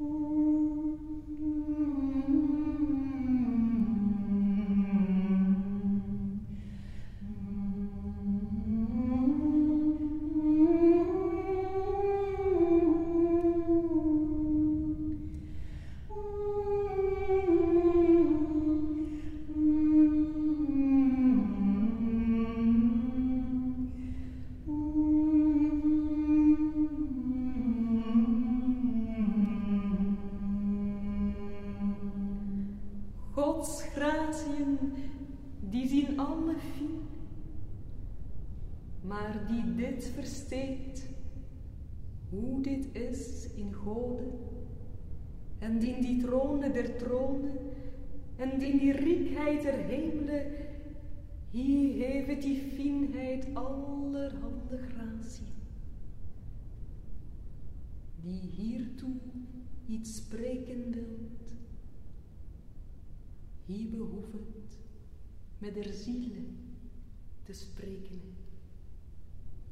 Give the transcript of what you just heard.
Mm-hmm. Gods gratien, die zien alle fien, maar die dit versteekt, hoe dit is in Gode, en die die tronen der tronen, en die die riekheid der hemelen, hier heeft die fienheid allerhande gratie, die hiertoe iets spreken wilt hier behoeft met der ziele te spreken.